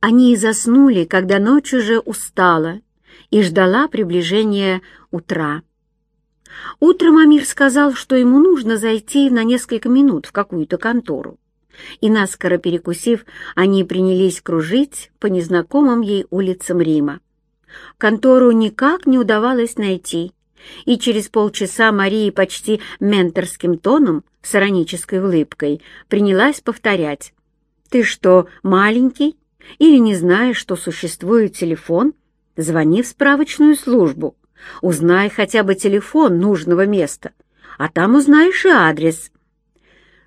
Они заснули, когда ночь уже устала и ждала приближения утра. Утром Амир сказал, что ему нужно зайти на несколько минут в какую-то контору. И, наскоро перекусив, они принялись кружить по незнакомым ей улицам Рима. Контору никак не удавалось найти, и через полчаса Мария почти менторским тоном, с иронической улыбкой, принялась повторять. «Ты что, маленький? Или не знаешь, что существует телефон? Звони в справочную службу. Узнай хотя бы телефон нужного места, а там узнаешь и адрес».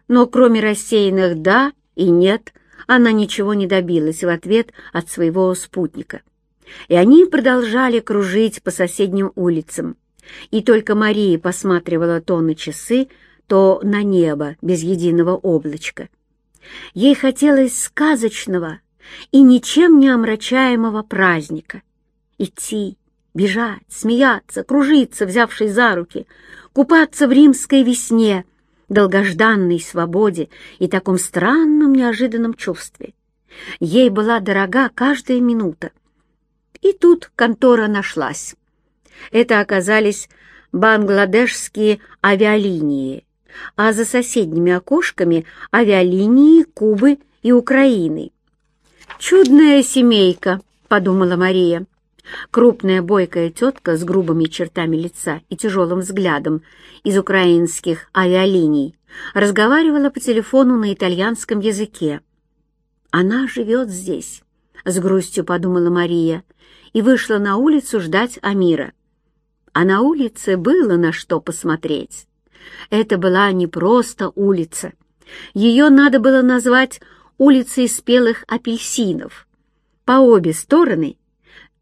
Но кроме рассеянных «да» и «нет», она ничего не добилась в ответ от своего спутника. И они продолжали кружить по соседним улицам. И только Мария посматривала то на часы, то на небо без единого облачка. Ей хотелось сказочного и ничем не омрачаемого праздника. Идти, бежать, смеяться, кружиться, взявшись за руки, купаться в римской весне, долгожданной свободе и таком странном неожиданном чувстве. Ей была дорога каждая минута. И тут контора нашлась. Это оказались бангладешские авиалинии, а за соседними окошками авиалинии Кубы и Украины. «Чудная семейка», — подумала Мария. Крупная бойкая тетка с грубыми чертами лица и тяжелым взглядом из украинских авиалиний разговаривала по телефону на итальянском языке. «Она живет здесь», — с грустью подумала Мария и вышла на улицу ждать Амира. А на улице было на что посмотреть. Это была не просто улица. Ее надо было назвать улицей спелых апельсинов. По обе стороны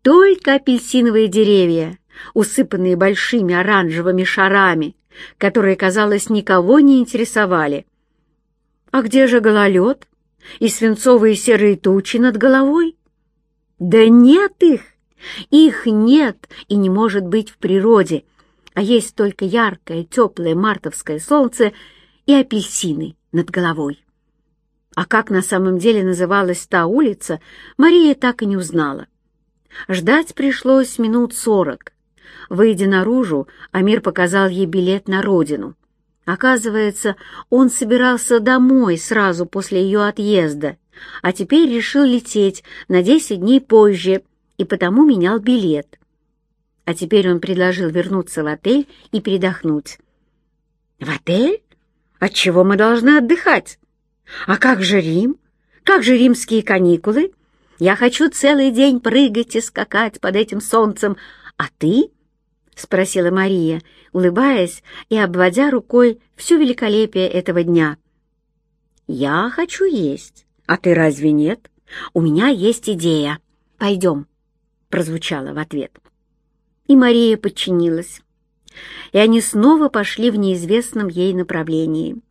только апельсиновые деревья, усыпанные большими оранжевыми шарами, которые, казалось, никого не интересовали. А где же гололед и свинцовые серые тучи над головой? Да нет их! Их нет и не может быть в природе, а есть только яркое, теплое мартовское солнце и апельсины над головой. А как на самом деле называлась та улица, Мария так и не узнала. Ждать пришлось минут сорок. Выйдя наружу, Амир показал ей билет на родину. Оказывается, он собирался домой сразу после ее отъезда, а теперь решил лететь на десять дней позже и потому менял билет. А теперь он предложил вернуться в отель и передохнуть. «В отель? Отчего мы должны отдыхать? А как же Рим? Как же римские каникулы?» Я хочу целый день прыгать и скакать под этим солнцем. А ты?» — спросила Мария, улыбаясь и обводя рукой все великолепие этого дня. «Я хочу есть. А ты разве нет? У меня есть идея. Пойдем», — прозвучало в ответ. И Мария подчинилась. И они снова пошли в неизвестном ей направлении.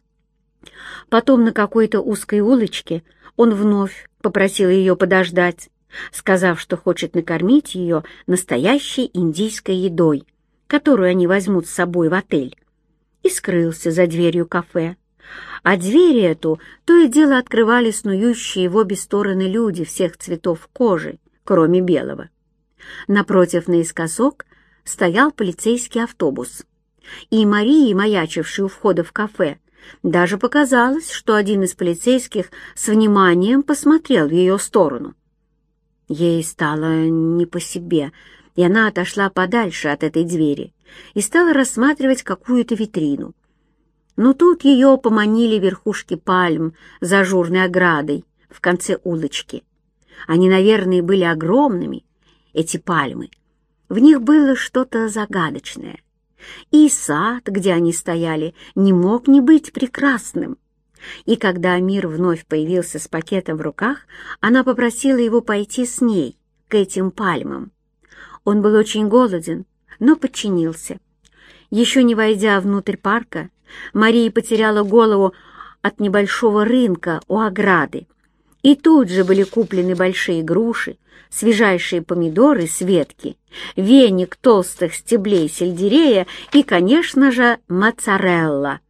Потом на какой-то узкой улочке он вновь попросил ее подождать, сказав, что хочет накормить ее настоящей индийской едой, которую они возьмут с собой в отель, и скрылся за дверью кафе. А двери эту то и дело открывали снующие в обе стороны люди всех цветов кожи, кроме белого. Напротив наискосок стоял полицейский автобус, и Марии, маячившей у входа в кафе, даже показалось, что один из полицейских с вниманием посмотрел в ее сторону. Ей стало не по себе, и она отошла подальше от этой двери и стала рассматривать какую-то витрину. Но тут ее поманили верхушки пальм за ажурной оградой в конце улочки. Они, наверное, были огромными, эти пальмы. В них было что-то загадочное — и сад, где они стояли, не мог не быть прекрасным. И когда Амир вновь появился с пакетом в руках, она попросила его пойти с ней, к этим пальмам. Он был очень голоден, но подчинился. Еще не войдя внутрь парка, Мария потеряла голову от небольшого рынка у ограды. И тут же были куплены большие груши, свежайшие помидоры с ветки, веник толстых стеблей сельдерея и, конечно же, моцарелла.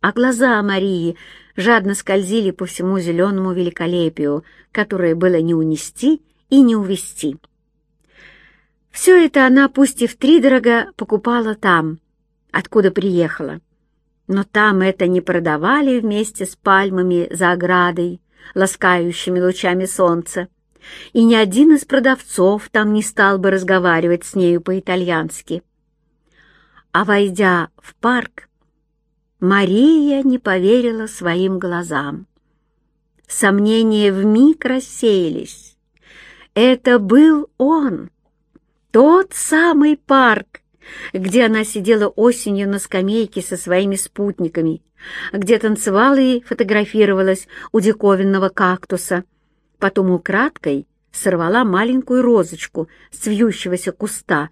А глаза Марии жадно скользили по всему зеленому великолепию, которое было не унести и не увести. Все это она, пусть и втридорога, покупала там, откуда приехала. Но там это не продавали вместе с пальмами за оградой, ласкающими лучами солнца, и ни один из продавцов там не стал бы разговаривать с нею по-итальянски. А войдя в парк, Мария не поверила своим глазам. Сомнения вмиг рассеялись. Это был он, тот самый парк, где она сидела осенью на скамейке со своими спутниками, где танцевала и фотографировалась у диковинного кактуса, потом украдкой сорвала маленькую розочку с вьющегося куста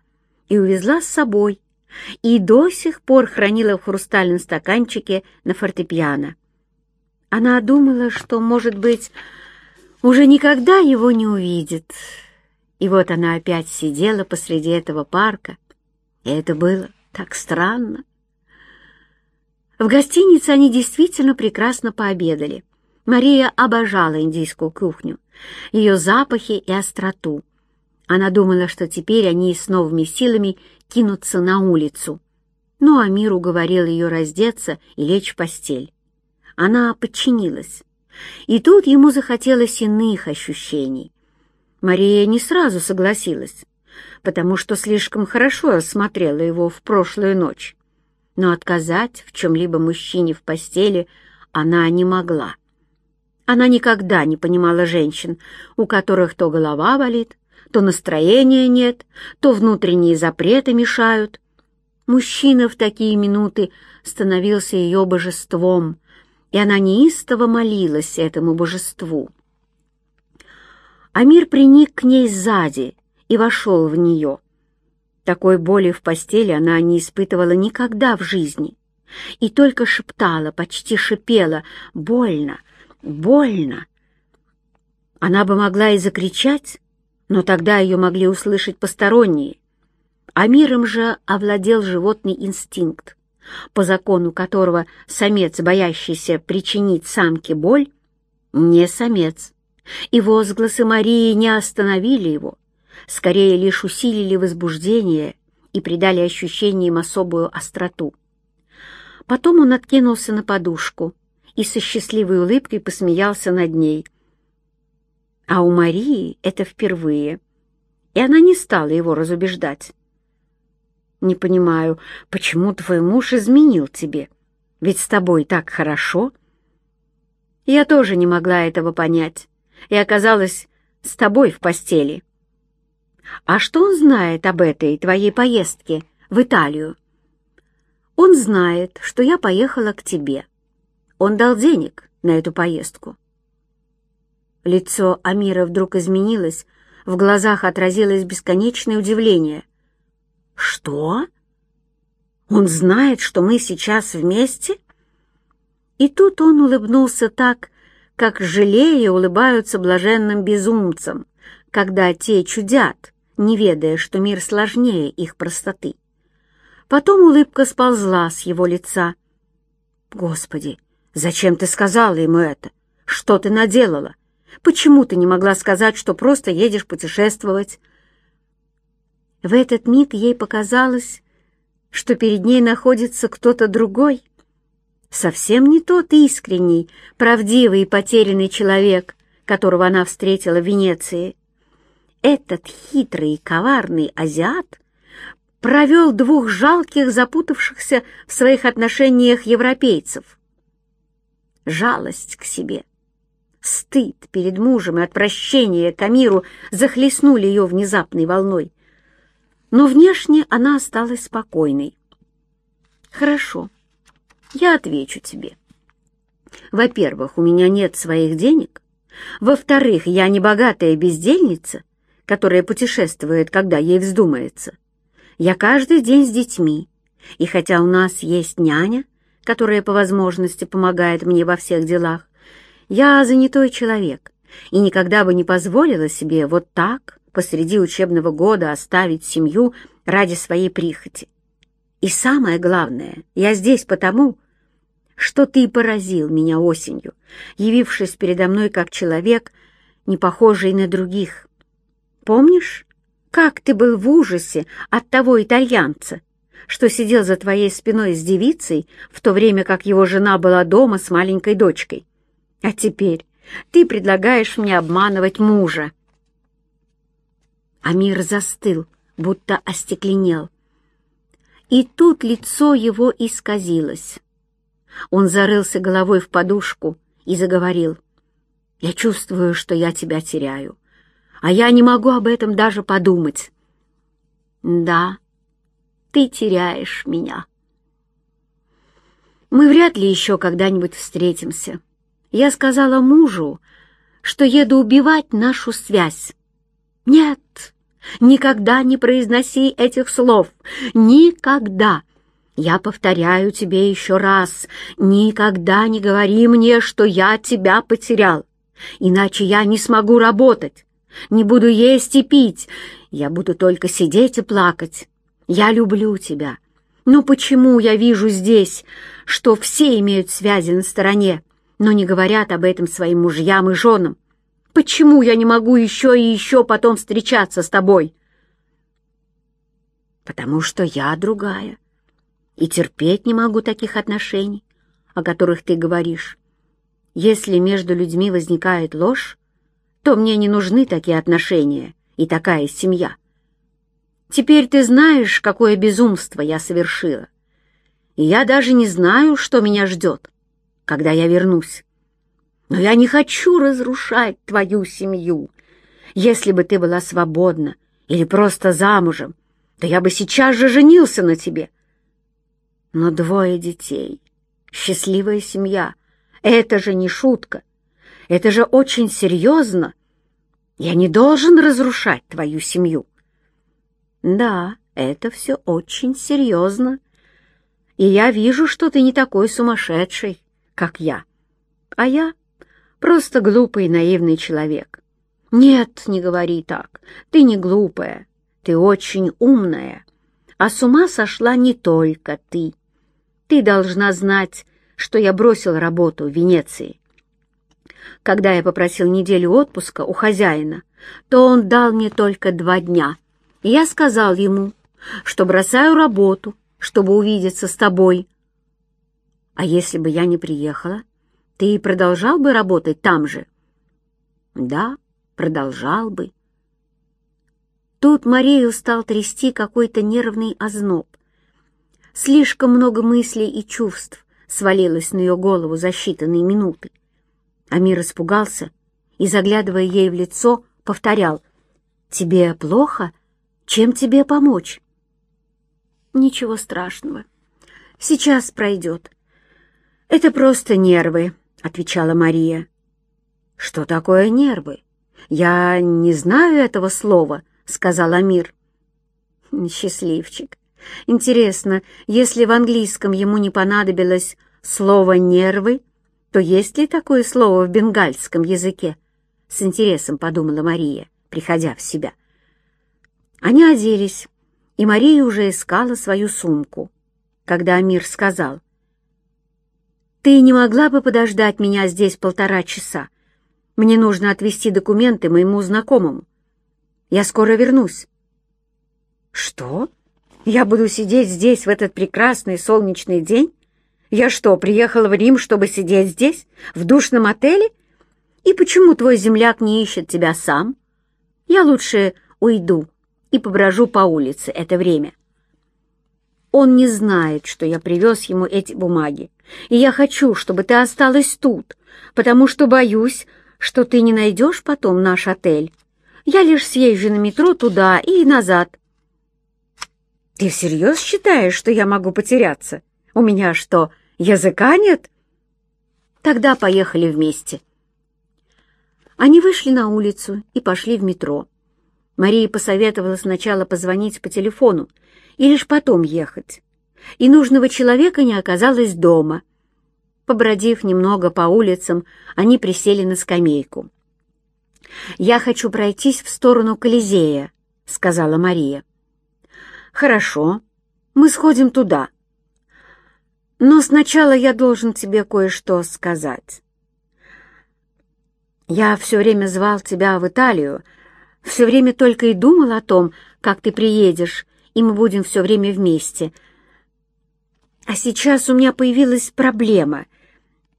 и увезла с собой, и до сих пор хранила в хрустальном стаканчике на фортепиано. Она думала, что, может быть, уже никогда его не увидит. И вот она опять сидела посреди этого парка, и это было так странно. В гостинице они действительно прекрасно пообедали. Мария обожала индийскую кухню, ее запахи и остроту. Она думала, что теперь они с новыми силами кинуться на улицу. Но Амир уговорил ее раздеться и лечь в постель. Она подчинилась. И тут ему захотелось иных ощущений. Мария не сразу согласилась, потому что слишком хорошо осмотрела его в прошлую ночь. Но отказать в чем-либо мужчине в постели она не могла. Она никогда не понимала женщин, у которых то голова болит, то настроения нет, то внутренние запреты мешают. Мужчина в такие минуты становился ее божеством, и она неистово молилась этому божеству. Амир приник к ней сзади и вошел в нее. Такой боли в постели она не испытывала никогда в жизни и только шептала, почти шипела «больно, больно». Она бы могла и закричать, но тогда ее могли услышать посторонние. А миром же овладел животный инстинкт, по закону которого самец, боящийся причинить самке боль, не самец. И возгласы Марии не остановили его, скорее лишь усилили возбуждение и придали ощущениям особую остроту. Потом он откинулся на подушку и со счастливой улыбкой посмеялся над ней — а у Марии это впервые, и она не стала его разубеждать. «Не понимаю, почему твой муж изменил тебе? Ведь с тобой так хорошо». Я тоже не могла этого понять, и оказалась с тобой в постели. А что он знает об этой твоей поездке в Италию? Он знает, что я поехала к тебе. Он дал денег на эту поездку. Лицо Амира вдруг изменилось, в глазах отразилось бесконечное удивление. «Что? Он знает, что мы сейчас вместе?» И тут он улыбнулся так, как жалея улыбаются блаженным безумцам, когда те чудят, не ведая, что мир сложнее их простоты. Потом улыбка сползла с его лица. «Господи, зачем ты сказала ему это? Что ты наделала? Почему ты не могла сказать, что просто едешь путешествовать?» В этот миг ей показалось, что перед ней находится кто-то другой, совсем не тот искренний, правдивый и потерянный человек, которого она встретила в Венеции. Этот хитрый и коварный азиат провел двух жалких, запутавшихся в своих отношениях европейцев. Жалость к себе, Стыд перед мужем и отвращение к Амиру захлестнули ее внезапной волной. Но внешне она осталась спокойной. «Хорошо, я отвечу тебе. Во-первых, у меня нет своих денег. Во-вторых, я не богатая бездельница, которая путешествует, когда ей вздумается. Я каждый день с детьми, и хотя у нас есть няня, которая по возможности помогает мне во всех делах, я занятой человек и никогда бы не позволила себе вот так посреди учебного года оставить семью ради своей прихоти. И самое главное, я здесь потому, что ты поразил меня осенью, явившись передо мной как человек, не похожий на других. Помнишь, как ты был в ужасе от того итальянца, что сидел за твоей спиной с девицей, в то время как его жена была дома с маленькой дочкой? А теперь ты предлагаешь мне обманывать мужа. Амир застыл, будто остекленел. И тут лицо его исказилось. Он зарылся головой в подушку и заговорил. «Я чувствую, что я тебя теряю, а я не могу об этом даже подумать». «Да, ты теряешь меня». «Мы вряд ли еще когда-нибудь встретимся», я сказала мужу, что еду убивать нашу связь. Нет, никогда не произноси этих слов. Никогда. Я повторяю тебе еще раз, никогда не говори мне, что я тебя потерял. Иначе я не смогу работать, не буду есть и пить. Я буду только сидеть и плакать. Я люблю тебя. Но почему я вижу здесь, что все имеют связи на стороне? но не говорят об этом своим мужьям и женам. Почему я не могу еще и еще потом встречаться с тобой? Потому что я другая, и терпеть не могу таких отношений, о которых ты говоришь. Если между людьми возникает ложь, то мне не нужны такие отношения и такая семья. Теперь ты знаешь, какое безумство я совершила. И я даже не знаю, что меня ждет когда я вернусь. Но я не хочу разрушать твою семью. Если бы ты была свободна или просто замужем, то я бы сейчас же женился на тебе. Но двое детей, счастливая семья — это же не шутка. Это же очень серьезно. Я не должен разрушать твою семью. Да, это все очень серьезно. И я вижу, что ты не такой сумасшедший как я. А я просто глупый наивный человек. Нет, не говори так. Ты не глупая, ты очень умная. А с ума сошла не только ты. Ты должна знать, что я бросил работу в Венеции. Когда я попросил неделю отпуска у хозяина, то он дал мне только два дня. И я сказал ему, что бросаю работу, чтобы увидеться с тобой, а если бы я не приехала, ты продолжал бы работать там же? Да, продолжал бы. Тут Марию стал трясти какой-то нервный озноб. Слишком много мыслей и чувств свалилось на ее голову за считанные минуты. Амир испугался и, заглядывая ей в лицо, повторял «Тебе плохо? Чем тебе помочь?» «Ничего страшного. Сейчас пройдет. «Это просто нервы», — отвечала Мария. «Что такое нервы? Я не знаю этого слова», — сказал Амир. «Счастливчик. Интересно, если в английском ему не понадобилось слово «нервы», то есть ли такое слово в бенгальском языке?» С интересом подумала Мария, приходя в себя. Они оделись, и Мария уже искала свою сумку, когда Амир сказал — ты не могла бы подождать меня здесь полтора часа? Мне нужно отвезти документы моему знакомому. Я скоро вернусь. Что? Я буду сидеть здесь в этот прекрасный солнечный день? Я что, приехала в Рим, чтобы сидеть здесь, в душном отеле? И почему твой земляк не ищет тебя сам? Я лучше уйду и поброжу по улице это время. Он не знает, что я привез ему эти бумаги, и я хочу, чтобы ты осталась тут, потому что боюсь, что ты не найдешь потом наш отель. Я лишь съезжу на метро туда и назад. Ты всерьез считаешь, что я могу потеряться? У меня что, языка нет? Тогда поехали вместе. Они вышли на улицу и пошли в метро. Мария посоветовала сначала позвонить по телефону и лишь потом ехать и нужного человека не оказалось дома. Побродив немного по улицам, они присели на скамейку. «Я хочу пройтись в сторону Колизея», — сказала Мария. «Хорошо, мы сходим туда». Но сначала я должен тебе кое-что сказать. Я все время звал тебя в Италию, все время только и думал о том, как ты приедешь, и мы будем все время вместе. А сейчас у меня появилась проблема,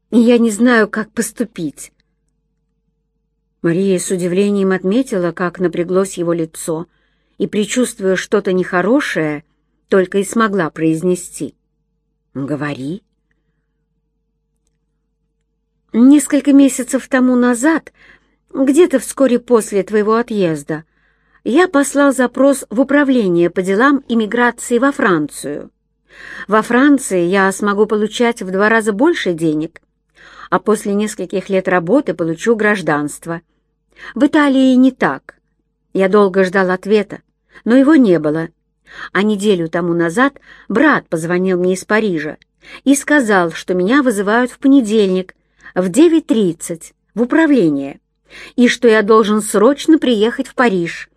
и я не знаю, как поступить. Мария с удивлением отметила, как напряглось его лицо, и, предчувствуя что-то нехорошее, только и смогла произнести. «Говори». Несколько месяцев тому назад, где-то вскоре после твоего отъезда, я послал запрос в управление по делам иммиграции во Францию. Во Франции я смогу получать в два раза больше денег, а после нескольких лет работы получу гражданство. В Италии не так. Я долго ждал ответа, но его не было. А неделю тому назад брат позвонил мне из Парижа и сказал, что меня вызывают в понедельник в 9.30 в управление и что я должен срочно приехать в Париж.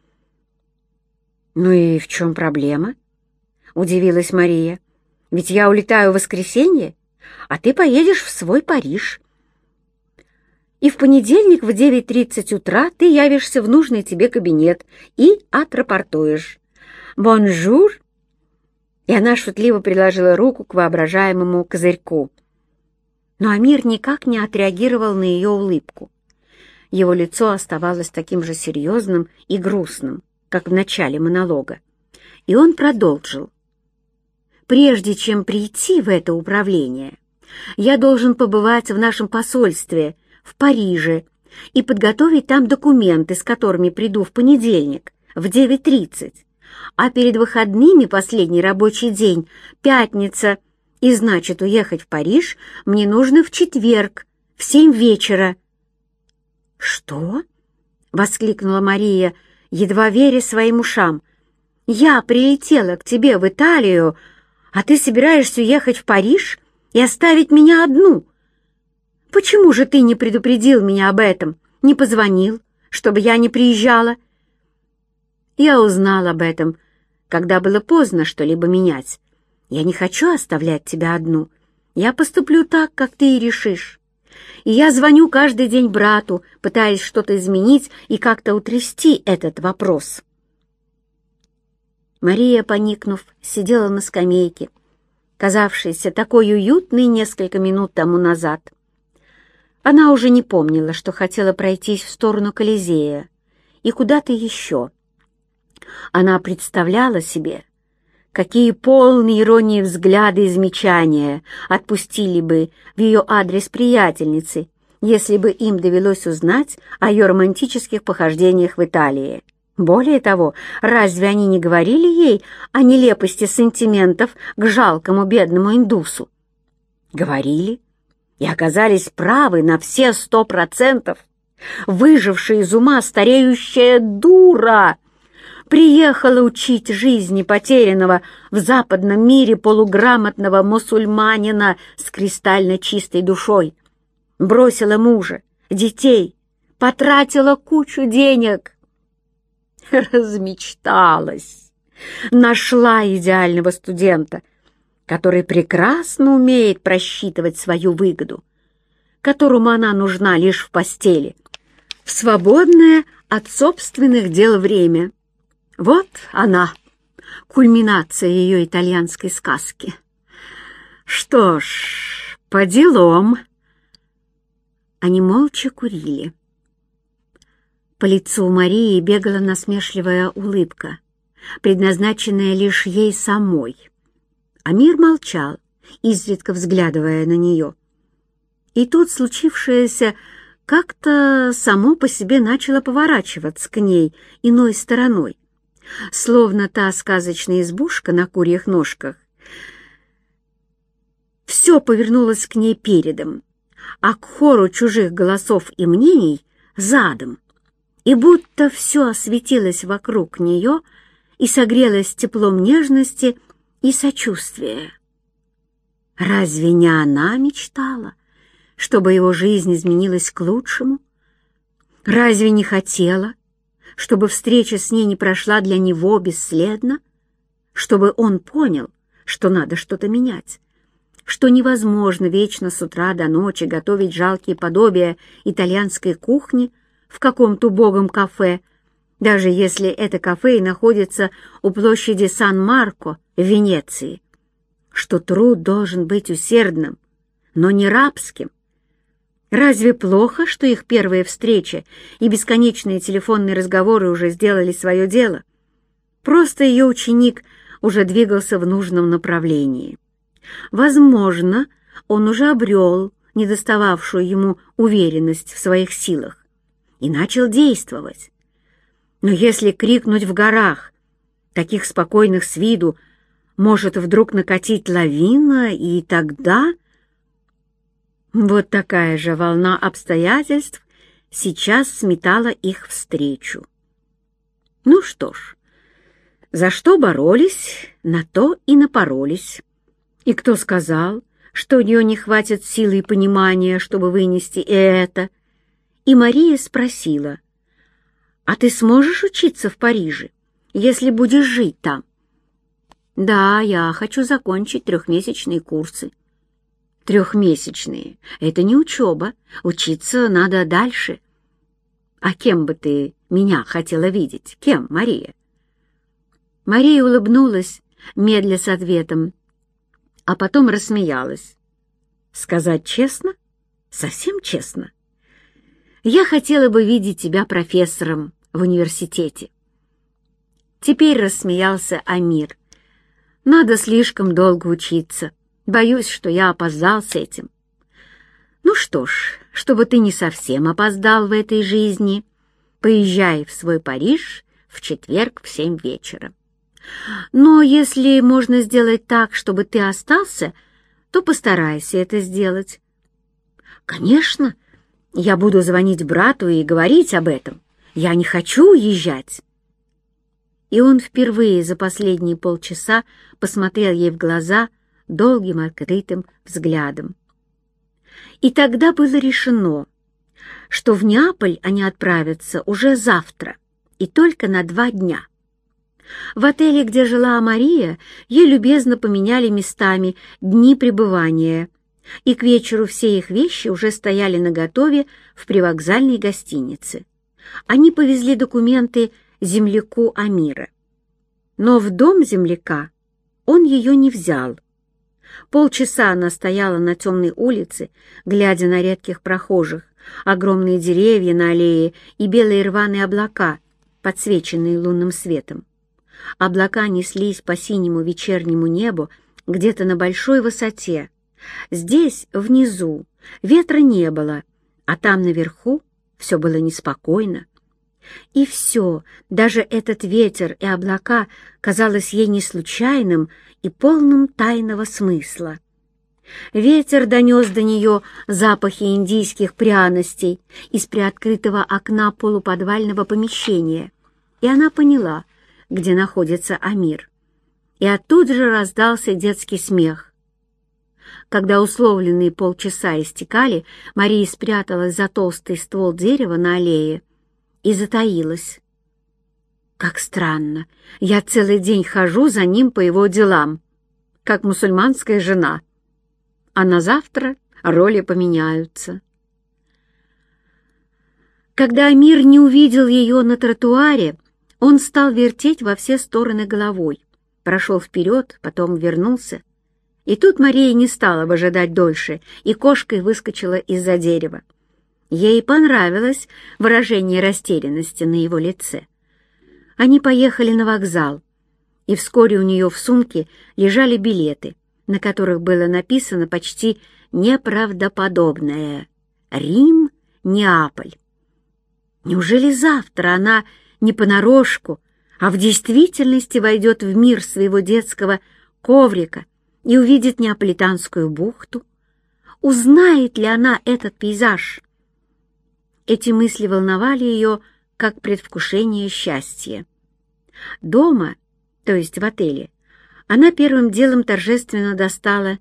«Ну и в чем проблема?» — удивилась Мария. «Ведь я улетаю в воскресенье, а ты поедешь в свой Париж. И в понедельник в 9.30 утра ты явишься в нужный тебе кабинет и отрапортуешь. «Бонжур!» И она шутливо приложила руку к воображаемому козырьку. Но Амир никак не отреагировал на ее улыбку. Его лицо оставалось таким же серьезным и грустным, как в начале монолога. И он продолжил. «Прежде чем прийти в это управление, я должен побывать в нашем посольстве в Париже и подготовить там документы, с которыми приду в понедельник в 9.30, а перед выходными последний рабочий день, пятница, и значит, уехать в Париж мне нужно в четверг, в семь вечера. «Что?» — воскликнула Мария, едва веря своим ушам. «Я прилетела к тебе в Италию, а ты собираешься уехать в Париж и оставить меня одну? Почему же ты не предупредил меня об этом, не позвонил, чтобы я не приезжала?» Я узнал об этом, когда было поздно что-либо менять. Я не хочу оставлять тебя одну. Я поступлю так, как ты и решишь. И я звоню каждый день брату, пытаясь что-то изменить и как-то утрясти этот вопрос. Мария, поникнув, сидела на скамейке, казавшейся такой уютной несколько минут тому назад. Она уже не помнила, что хотела пройтись в сторону Колизея и куда-то еще. Она представляла себе, какие полные иронии взгляды и замечания отпустили бы в ее адрес приятельницы, если бы им довелось узнать о ее романтических похождениях в Италии. Более того, разве они не говорили ей о нелепости сантиментов к жалкому бедному индусу? Говорили и оказались правы на все сто процентов. Выжившая из ума стареющая дура приехала учить жизни потерянного в западном мире полуграмотного мусульманина с кристально чистой душой. Бросила мужа, детей, потратила кучу денег. Размечталась. Нашла идеального студента, который прекрасно умеет просчитывать свою выгоду, которому она нужна лишь в постели, в свободное от собственных дел время. Вот она, кульминация ее итальянской сказки. Что ж, по делам. Они молча курили. По лицу Марии бегала насмешливая улыбка, предназначенная лишь ей самой. А мир молчал, изредка взглядывая на нее. И тут случившееся как-то само по себе начало поворачиваться к ней иной стороной словно та сказочная избушка на курьих ножках. Все повернулось к ней передом, а к хору чужих голосов и мнений — задом, и будто все осветилось вокруг нее и согрелось теплом нежности и сочувствия. Разве не она мечтала, чтобы его жизнь изменилась к лучшему? Разве не хотела, чтобы встреча с ней не прошла для него бесследно, чтобы он понял, что надо что-то менять, что невозможно вечно с утра до ночи готовить жалкие подобия итальянской кухни в каком-то убогом кафе, даже если это кафе и находится у площади Сан-Марко в Венеции, что труд должен быть усердным, но не рабским. Разве плохо, что их первая встреча и бесконечные телефонные разговоры уже сделали свое дело? Просто ее ученик уже двигался в нужном направлении. Возможно, он уже обрел недостававшую ему уверенность в своих силах и начал действовать. Но если крикнуть в горах, таких спокойных с виду, может вдруг накатить лавина, и тогда... Вот такая же волна обстоятельств сейчас сметала их встречу. Ну что ж, за что боролись, на то и напоролись. И кто сказал, что у нее не хватит силы и понимания, чтобы вынести это? И Мария спросила, «А ты сможешь учиться в Париже, если будешь жить там?» «Да, я хочу закончить трехмесячные курсы». «Трехмесячные — это не учеба, учиться надо дальше». «А кем бы ты меня хотела видеть? Кем, Мария?» Мария улыбнулась, медля с ответом, а потом рассмеялась. «Сказать честно? Совсем честно? Я хотела бы видеть тебя профессором в университете». Теперь рассмеялся Амир. «Надо слишком долго учиться. Боюсь, что я опоздал с этим». «Ну что ж, чтобы ты не совсем опоздал в этой жизни, поезжай в свой Париж в четверг в семь вечера. Но если можно сделать так, чтобы ты остался, то постарайся это сделать. Конечно, я буду звонить брату и говорить об этом. Я не хочу уезжать. И он впервые за последние полчаса посмотрел ей в глаза долгим открытым взглядом. И тогда было решено, что в Неаполь они отправятся уже завтра и только на два дня — в отеле, где жила Мария, ей любезно поменяли местами дни пребывания, и к вечеру все их вещи уже стояли наготове в привокзальной гостинице. Они повезли документы земляку Амира. Но в дом земляка он ее не взял. Полчаса она стояла на темной улице, глядя на редких прохожих, огромные деревья на аллее и белые рваные облака, подсвеченные лунным светом. Облака неслись по синему вечернему небу где-то на большой высоте. Здесь, внизу, ветра не было, а там наверху все было неспокойно. И все, даже этот ветер и облака, казалось ей не случайным и полным тайного смысла. Ветер донес до нее запахи индийских пряностей из приоткрытого окна полуподвального помещения, и она поняла, где находится Амир. И оттуда же раздался детский смех. Когда условленные полчаса истекали, Мария спряталась за толстый ствол дерева на аллее и затаилась. Как странно, я целый день хожу за ним по его делам, как мусульманская жена. А на завтра роли поменяются. Когда Амир не увидел ее на тротуаре, он стал вертеть во все стороны головой, прошел вперед, потом вернулся. И тут Мария не стала выжидать дольше, и кошкой выскочила из-за дерева. Ей понравилось выражение растерянности на его лице. Они поехали на вокзал, и вскоре у нее в сумке лежали билеты, на которых было написано почти неправдоподобное «Рим, Неаполь». Неужели завтра она не понарошку, а в действительности войдет в мир своего детского коврика и увидит Неаполитанскую бухту? Узнает ли она этот пейзаж? Эти мысли волновали ее, как предвкушение счастья. Дома, то есть в отеле, она первым делом торжественно достала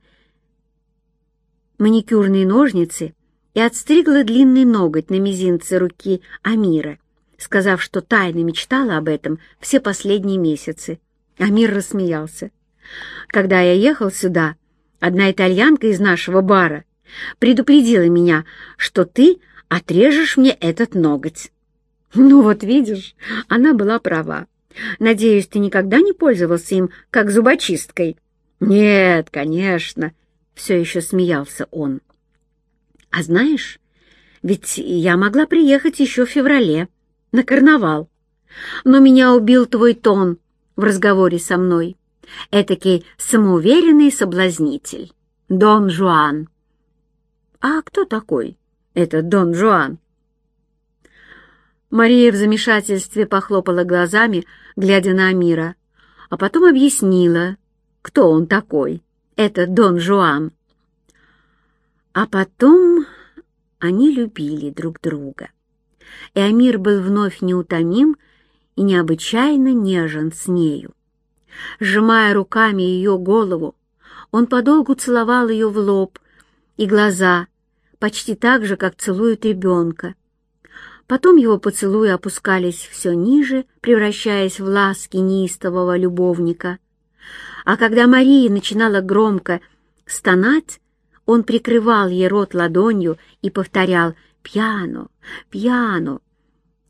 маникюрные ножницы и отстригла длинный ноготь на мизинце руки Амира сказав, что тайно мечтала об этом все последние месяцы. Амир рассмеялся. «Когда я ехал сюда, Одна итальянка из нашего бара предупредила меня, что ты отрежешь мне этот ноготь. Ну вот видишь, она была права. Надеюсь, ты никогда не пользовался им как зубочисткой? Нет, конечно, все еще смеялся он. А знаешь, ведь я могла приехать еще в феврале, на карнавал. Но меня убил твой тон в разговоре со мной. Этакий самоуверенный соблазнитель. Дон Жуан. А кто такой этот Дон Жуан? Мария в замешательстве похлопала глазами, глядя на Амира, а потом объяснила, кто он такой, этот Дон Жуан. А потом они любили друг друга. И Амир был вновь неутомим и необычайно нежен с нею. Сжимая руками ее голову, он подолгу целовал ее в лоб и глаза, почти так же, как целует ребенка. Потом его поцелуи опускались все ниже, превращаясь в ласки неистового любовника. А когда Мария начинала громко стонать, он прикрывал ей рот ладонью и повторял «пьяно, пьяно».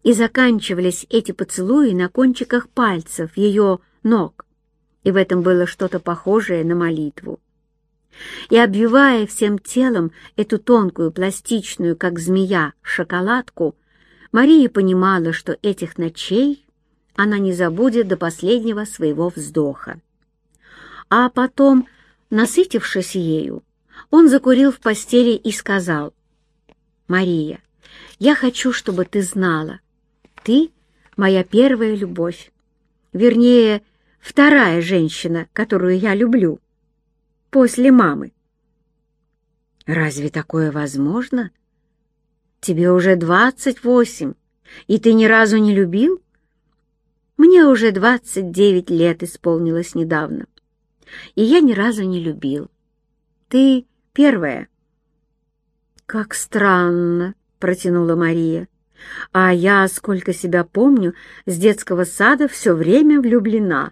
И заканчивались эти поцелуи на кончиках пальцев ее ног и в этом было что-то похожее на молитву. И обвивая всем телом эту тонкую, пластичную, как змея, шоколадку, Мария понимала, что этих ночей она не забудет до последнего своего вздоха. А потом, насытившись ею, он закурил в постели и сказал, «Мария, я хочу, чтобы ты знала, ты — моя первая любовь. Вернее, вторая женщина, которую я люблю, после мамы. Разве такое возможно? Тебе уже двадцать восемь, и ты ни разу не любил? Мне уже двадцать девять лет исполнилось недавно, и я ни разу не любил. Ты первая. Как странно, протянула Мария. А я, сколько себя помню, с детского сада все время влюблена.